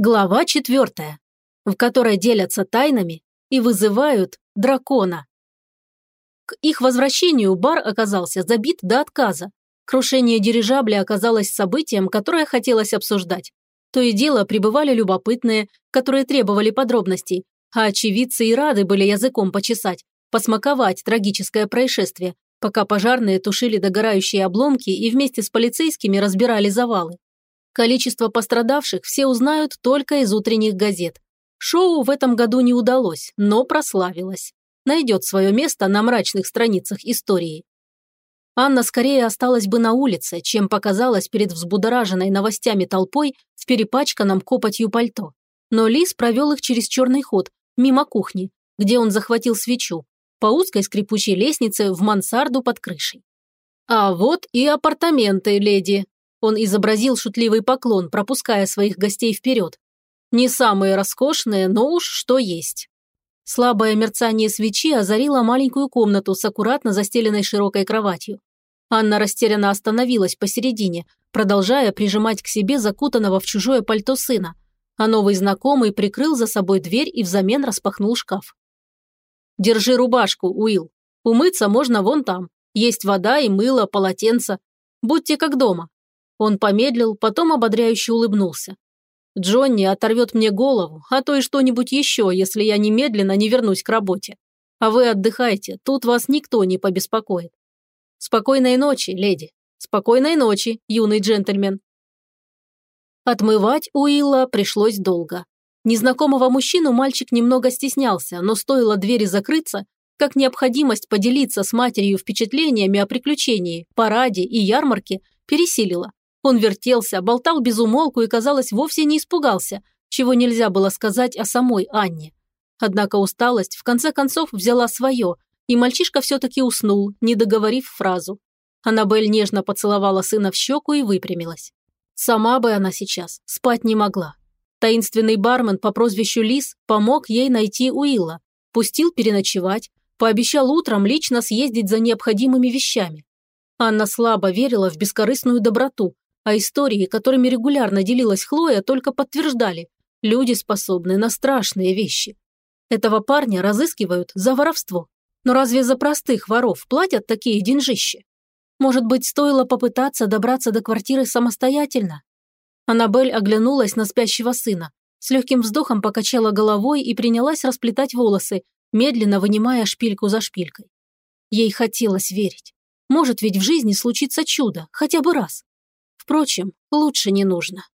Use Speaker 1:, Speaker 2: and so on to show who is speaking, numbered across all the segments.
Speaker 1: Глава четвертая, в которой делятся тайнами и вызывают дракона. К их возвращению бар оказался забит до отказа. Крушение дирижабля оказалось событием, которое хотелось обсуждать. То и дело прибывали любопытные, которые требовали подробностей, а очевидцы и рады были языком почесать, посмаковать трагическое происшествие, пока пожарные тушили догорающие обломки и вместе с полицейскими разбирали завалы. Количество пострадавших все узнают только из утренних газет. Шоу в этом году не удалось, но прославилось. Найдет свое место на мрачных страницах истории. Анна скорее осталась бы на улице, чем показалась перед взбудораженной новостями толпой в перепачканном копотью пальто. Но Лис провел их через черный ход, мимо кухни, где он захватил свечу, по узкой скрипучей лестнице в мансарду под крышей. «А вот и апартаменты, леди», он изобразил шутливый поклон, пропуская своих гостей вперед. Не самые роскошные, но уж что есть. Слабое мерцание свечи озарило маленькую комнату с аккуратно застеленной широкой кроватью. Анна растерянно остановилась посередине, продолжая прижимать к себе закутанного в чужое пальто сына, а новый знакомый прикрыл за собой дверь и взамен распахнул шкаф. «Держи рубашку, Уилл. Умыться можно вон там. Есть вода и мыло, полотенце. Будьте как дома. Он помедлил, потом ободряюще улыбнулся. «Джонни оторвет мне голову, а то и что-нибудь еще, если я немедленно не вернусь к работе. А вы отдыхайте, тут вас никто не побеспокоит. Спокойной ночи, леди. Спокойной ночи, юный джентльмен». Отмывать Уилла пришлось долго. Незнакомого мужчину мальчик немного стеснялся, но стоило двери закрыться, как необходимость поделиться с матерью впечатлениями о приключении, параде и ярмарке пересилила. Он вертелся, болтал без умолку и, казалось, вовсе не испугался, чего нельзя было сказать о самой Анне. Однако усталость в конце концов взяла свое, и мальчишка все-таки уснул, не договорив фразу. Аннабель нежно поцеловала сына в щеку и выпрямилась. Сама бы она сейчас спать не могла. Таинственный бармен по прозвищу Лис помог ей найти Уилла, пустил переночевать, пообещал утром лично съездить за необходимыми вещами. Анна слабо верила в бескорыстную доброту, а истории, которыми регулярно делилась Хлоя, только подтверждали – люди способны на страшные вещи. Этого парня разыскивают за воровство. Но разве за простых воров платят такие деньжищи? Может быть, стоило попытаться добраться до квартиры самостоятельно? Аннабель оглянулась на спящего сына, с легким вздохом покачала головой и принялась расплетать волосы, медленно вынимая шпильку за шпилькой. Ей хотелось верить. Может ведь в жизни случится чудо, хотя бы раз. Впрочем, лучше не нужно.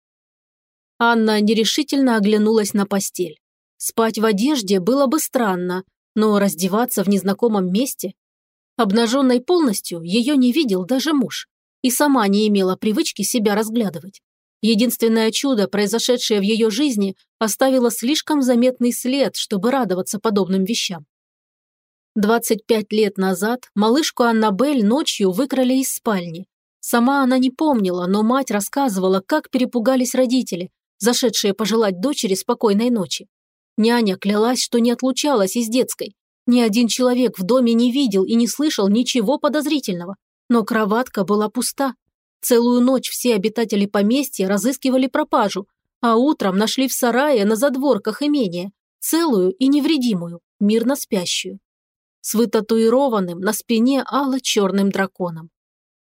Speaker 1: Анна нерешительно оглянулась на постель. Спать в одежде было бы странно, но раздеваться в незнакомом месте... Обнаженной полностью ее не видел даже муж. И сама не имела привычки себя разглядывать. Единственное чудо, произошедшее в ее жизни, оставило слишком заметный след, чтобы радоваться подобным вещам. 25 лет назад малышку Аннабель ночью выкрали из спальни, Сама она не помнила, но мать рассказывала, как перепугались родители, зашедшие пожелать дочери спокойной ночи. Няня клялась, что не отлучалась из детской. Ни один человек в доме не видел и не слышал ничего подозрительного. Но кроватка была пуста. Целую ночь все обитатели поместья разыскивали пропажу, а утром нашли в сарае на задворках имения, целую и невредимую, мирно спящую. С вытатуированным на спине ало-черным драконом.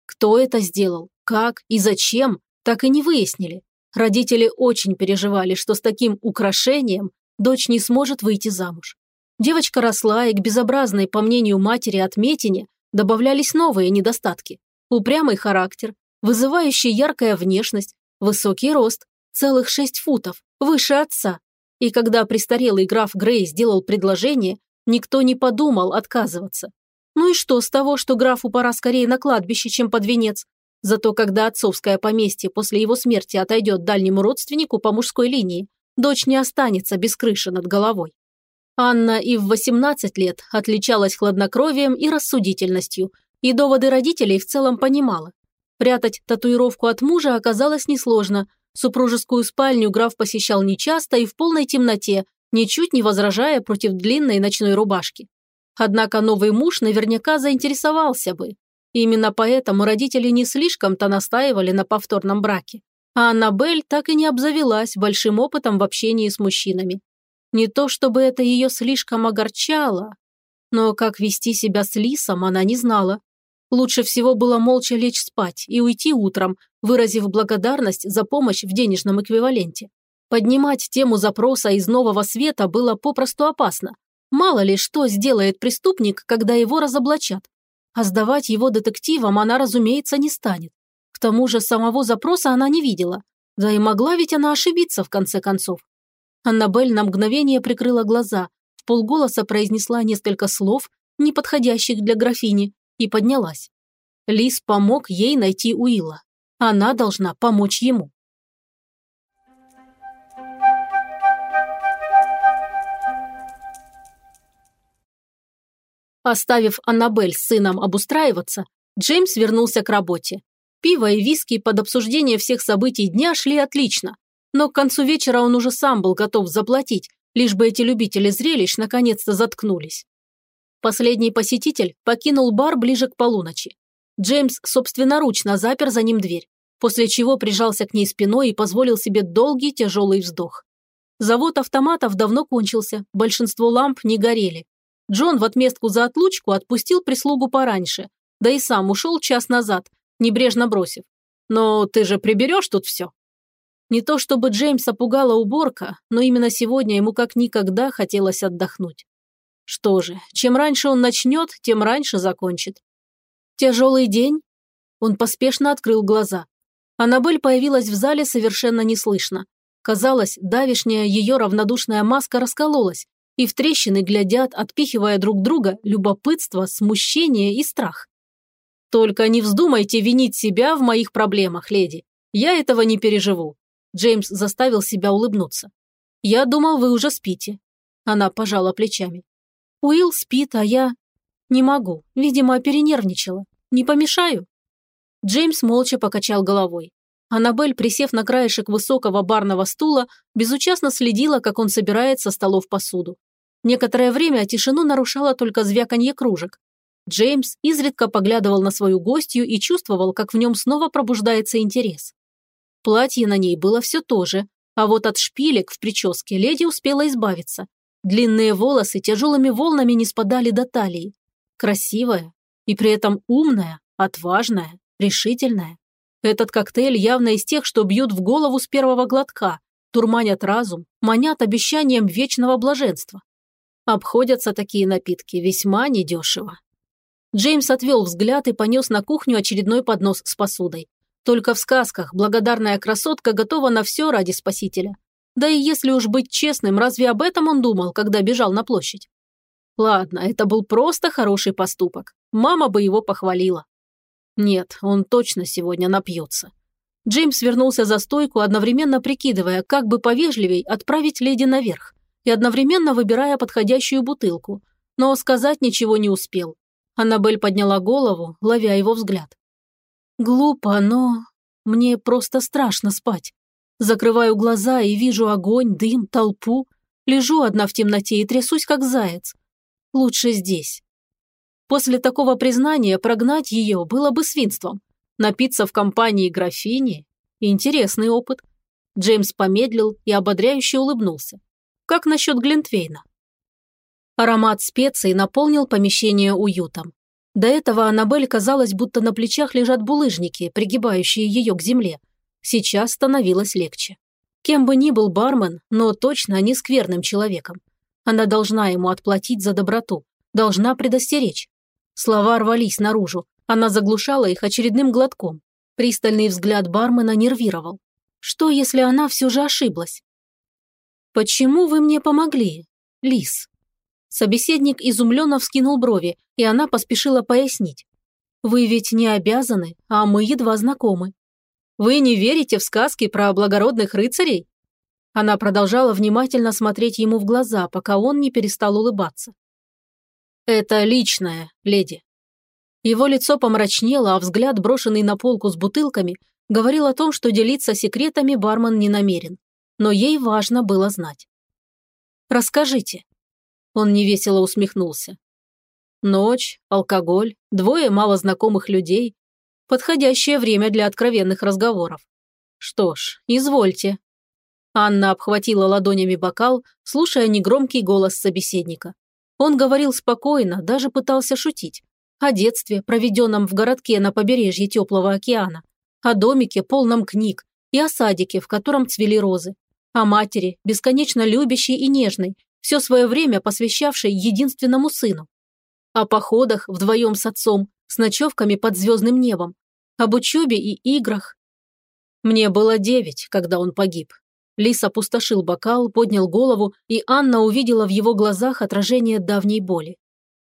Speaker 1: Кто это сделал, как и зачем, так и не выяснили. Родители очень переживали, что с таким украшением дочь не сможет выйти замуж. Девочка росла, и к безобразной, по мнению матери, отметине добавлялись новые недостатки. Упрямый характер, вызывающий яркая внешность, высокий рост, целых шесть футов, выше отца. И когда престарелый граф Грей сделал предложение, никто не подумал отказываться. Ну и что с того, что графу пора скорее на кладбище, чем под венец? Зато когда отцовское поместье после его смерти отойдет дальнему родственнику по мужской линии, дочь не останется без крыши над головой. Анна и в 18 лет отличалась хладнокровием и рассудительностью, и доводы родителей в целом понимала. Прятать татуировку от мужа оказалось несложно. Супружескую спальню граф посещал нечасто и в полной темноте, ничуть не возражая против длинной ночной рубашки. Однако новый муж наверняка заинтересовался бы. Именно поэтому родители не слишком-то настаивали на повторном браке. А Аннабель так и не обзавелась большим опытом в общении с мужчинами. Не то чтобы это ее слишком огорчало, но как вести себя с Лисом она не знала. Лучше всего было молча лечь спать и уйти утром, выразив благодарность за помощь в денежном эквиваленте. Поднимать тему запроса из нового света было попросту опасно. Мало ли что сделает преступник, когда его разоблачат. А сдавать его детективам она, разумеется, не станет. К тому же самого запроса она не видела. Да и могла ведь она ошибиться в конце концов. Аннабель на мгновение прикрыла глаза, в полголоса произнесла несколько слов, не подходящих для графини, и поднялась. Лис помог ей найти Уилла. Она должна помочь ему. Оставив Аннабель с сыном обустраиваться, Джеймс вернулся к работе. Пиво и виски под обсуждение всех событий дня шли отлично, но к концу вечера он уже сам был готов заплатить, лишь бы эти любители зрелищ наконец-то заткнулись. Последний посетитель покинул бар ближе к полуночи. Джеймс собственноручно запер за ним дверь, после чего прижался к ней спиной и позволил себе долгий тяжелый вздох. Завод автоматов давно кончился, большинство ламп не горели. Джон в отместку за отлучку отпустил прислугу пораньше, да и сам ушел час назад, небрежно бросив. «Но ты же приберешь тут все?» Не то чтобы Джеймса пугала уборка, но именно сегодня ему как никогда хотелось отдохнуть. Что же, чем раньше он начнет, тем раньше закончит. Тяжелый день? Он поспешно открыл глаза. Аннабель появилась в зале совершенно неслышно. Казалось, давишняя ее равнодушная маска раскололась, и в трещины глядят, отпихивая друг друга, любопытство, смущение и страх. «Только не вздумайте винить себя в моих проблемах, леди. Я этого не переживу». Джеймс заставил себя улыбнуться. «Я думал, вы уже спите». Она пожала плечами. «Уилл спит, а я...» «Не могу. Видимо, перенервничала. Не помешаю?» Джеймс молча покачал головой. Аннабель, присев на краешек высокого барного стула, безучастно следила, как он собирает со столов посуду. Некоторое время тишину нарушало только звяканье кружек. Джеймс изредка поглядывал на свою гостью и чувствовал, как в нем снова пробуждается интерес. Платье на ней было все то же, а вот от шпилек в прическе леди успела избавиться. Длинные волосы тяжелыми волнами не спадали до талии. Красивая и при этом умная, отважная, решительная. Этот коктейль явно из тех, что бьют в голову с первого глотка, турманят разум, манят обещанием вечного блаженства. Обходятся такие напитки весьма недешево. Джеймс отвел взгляд и понес на кухню очередной поднос с посудой. Только в сказках благодарная красотка готова на все ради спасителя. Да и если уж быть честным, разве об этом он думал, когда бежал на площадь? Ладно, это был просто хороший поступок. Мама бы его похвалила. Нет, он точно сегодня напьется. Джеймс вернулся за стойку, одновременно прикидывая, как бы повежливей отправить леди наверх и одновременно выбирая подходящую бутылку, но сказать ничего не успел. Аннабель подняла голову, ловя его взгляд. «Глупо, но мне просто страшно спать. Закрываю глаза и вижу огонь, дым, толпу. Лежу одна в темноте и трясусь, как заяц. Лучше здесь». После такого признания прогнать ее было бы свинством. Напиться в компании графини – интересный опыт. Джеймс помедлил и ободряюще улыбнулся. Как насчет Глинтвейна? Аромат специй наполнил помещение уютом. До этого Аннабель казалось, будто на плечах лежат булыжники, пригибающие ее к земле. Сейчас становилось легче. Кем бы ни был бармен, но точно не скверным человеком. Она должна ему отплатить за доброту, должна предостеречь. Слова рвались наружу, она заглушала их очередным глотком. Пристальный взгляд бармена нервировал. Что, если она все же ошиблась? «Почему вы мне помогли, Лис?» Собеседник изумленно вскинул брови, и она поспешила пояснить. «Вы ведь не обязаны, а мы едва знакомы. Вы не верите в сказки про благородных рыцарей?» Она продолжала внимательно смотреть ему в глаза, пока он не перестал улыбаться. «Это личное, леди». Его лицо помрачнело, а взгляд, брошенный на полку с бутылками, говорил о том, что делиться секретами бармен не намерен но ей важно было знать. «Расскажите». Он невесело усмехнулся. Ночь, алкоголь, двое малознакомых людей. Подходящее время для откровенных разговоров. Что ж, извольте. Анна обхватила ладонями бокал, слушая негромкий голос собеседника. Он говорил спокойно, даже пытался шутить. О детстве, проведенном в городке на побережье теплого океана. О домике, полном книг. И о садике, в котором цвели розы. О матери, бесконечно любящей и нежной, все свое время посвящавшей единственному сыну. О походах вдвоем с отцом, с ночевками под звездным небом. Об учебе и играх. Мне было девять, когда он погиб. Лис опустошил бокал, поднял голову, и Анна увидела в его глазах отражение давней боли.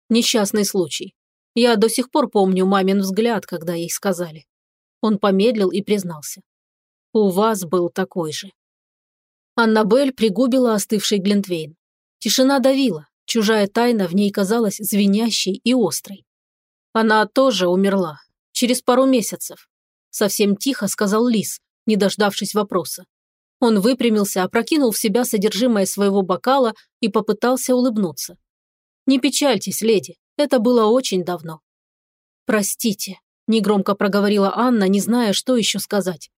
Speaker 1: Несчастный случай. Я до сих пор помню мамин взгляд, когда ей сказали. Он помедлил и признался. У вас был такой же. Аннабель пригубила остывший Глинтвейн. Тишина давила, чужая тайна в ней казалась звенящей и острой. Она тоже умерла. Через пару месяцев. Совсем тихо сказал Лис, не дождавшись вопроса. Он выпрямился, опрокинул в себя содержимое своего бокала и попытался улыбнуться. «Не печальтесь, леди, это было очень давно». «Простите», – негромко проговорила Анна, не зная, что еще сказать.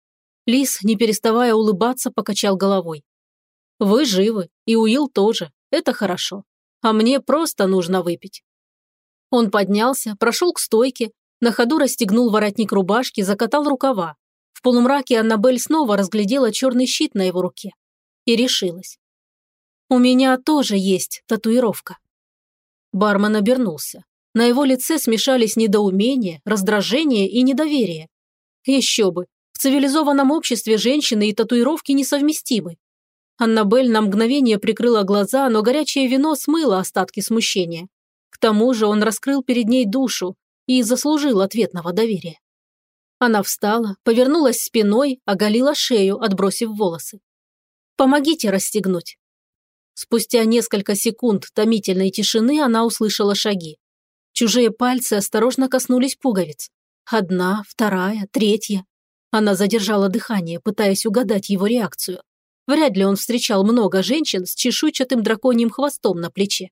Speaker 1: Лис, не переставая улыбаться, покачал головой. «Вы живы, и Уилл тоже, это хорошо. А мне просто нужно выпить». Он поднялся, прошел к стойке, на ходу расстегнул воротник рубашки, закатал рукава, в полумраке Аннабель снова разглядела черный щит на его руке. И решилась. «У меня тоже есть татуировка». Бармен обернулся. На его лице смешались недоумение, раздражение и недоверие. Еще бы, в цивилизованном обществе женщины и татуировки несовместимы. Аннабель на мгновение прикрыла глаза, но горячее вино смыло остатки смущения. К тому же он раскрыл перед ней душу и заслужил ответного доверия. Она встала, повернулась спиной, оголила шею, отбросив волосы. «Помогите расстегнуть». Спустя несколько секунд томительной тишины она услышала шаги. Чужие пальцы осторожно коснулись пуговиц. Одна, вторая, третья. Она задержала дыхание, пытаясь угадать его реакцию. Вряд ли он встречал много женщин с чешуйчатым драконьим хвостом на плече.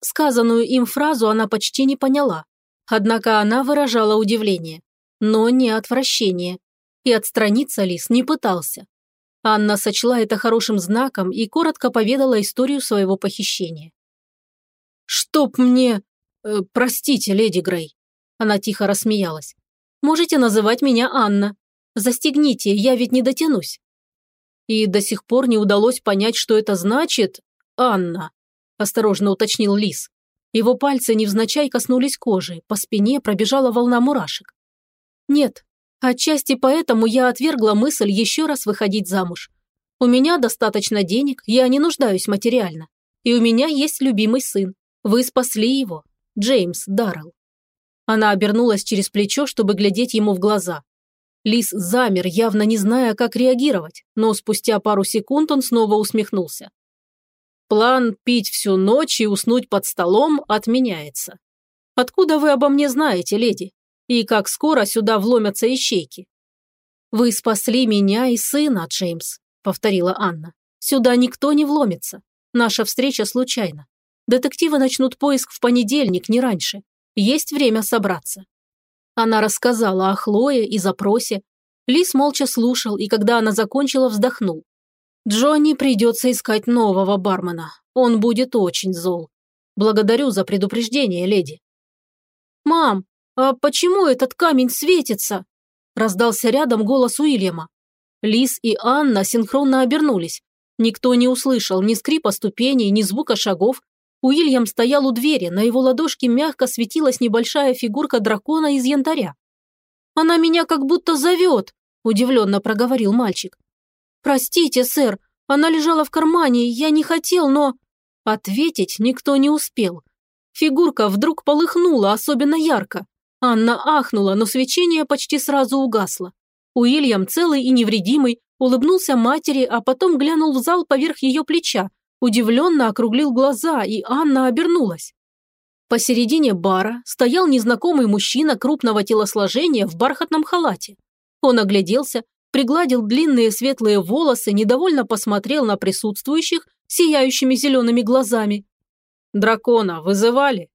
Speaker 1: Сказанную им фразу она почти не поняла. Однако она выражала удивление но не отвращение. И отстраниться Лис не пытался. Анна сочла это хорошим знаком и коротко поведала историю своего похищения. «Чтоб мне... Э, простите, леди Грей». Она тихо рассмеялась. «Можете называть меня Анна. Застегните, я ведь не дотянусь». И до сих пор не удалось понять, что это значит «Анна», – осторожно уточнил Лис. Его пальцы невзначай коснулись кожи, по спине пробежала волна мурашек. Нет, отчасти поэтому я отвергла мысль еще раз выходить замуж. У меня достаточно денег, я не нуждаюсь материально. И у меня есть любимый сын. Вы спасли его. Джеймс Даррелл. Она обернулась через плечо, чтобы глядеть ему в глаза. Лис замер, явно не зная, как реагировать, но спустя пару секунд он снова усмехнулся. План пить всю ночь и уснуть под столом отменяется. Откуда вы обо мне знаете, леди? И как скоро сюда вломятся ищейки. «Вы спасли меня и сына, Джеймс», – повторила Анна. «Сюда никто не вломится. Наша встреча случайна. Детективы начнут поиск в понедельник, не раньше. Есть время собраться». Она рассказала о Хлое и запросе. Лис молча слушал, и когда она закончила, вздохнул. «Джонни придется искать нового бармена. Он будет очень зол. Благодарю за предупреждение, леди». «Мам, «А почему этот камень светится?» – раздался рядом голос Уильяма. Лис и Анна синхронно обернулись. Никто не услышал ни скрипа ступеней, ни звука шагов. Уильям стоял у двери, на его ладошке мягко светилась небольшая фигурка дракона из янтаря. «Она меня как будто зовет», – удивленно проговорил мальчик. «Простите, сэр, она лежала в кармане, я не хотел, но...» Ответить никто не успел. Фигурка вдруг полыхнула особенно ярко. Анна ахнула, но свечение почти сразу угасло. Уильям, целый и невредимый, улыбнулся матери, а потом глянул в зал поверх ее плеча, удивленно округлил глаза, и Анна обернулась. Посередине бара стоял незнакомый мужчина крупного телосложения в бархатном халате. Он огляделся, пригладил длинные светлые волосы, недовольно посмотрел на присутствующих сияющими зелеными глазами. «Дракона вызывали?»